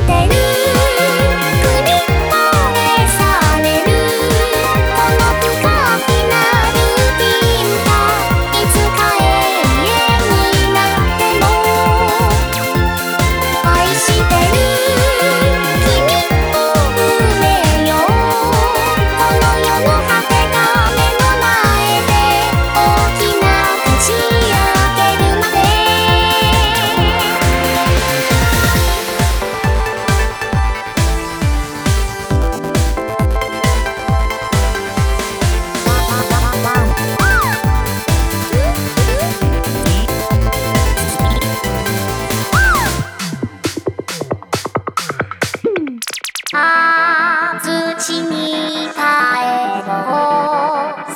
みたい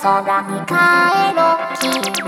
空に帰ろう。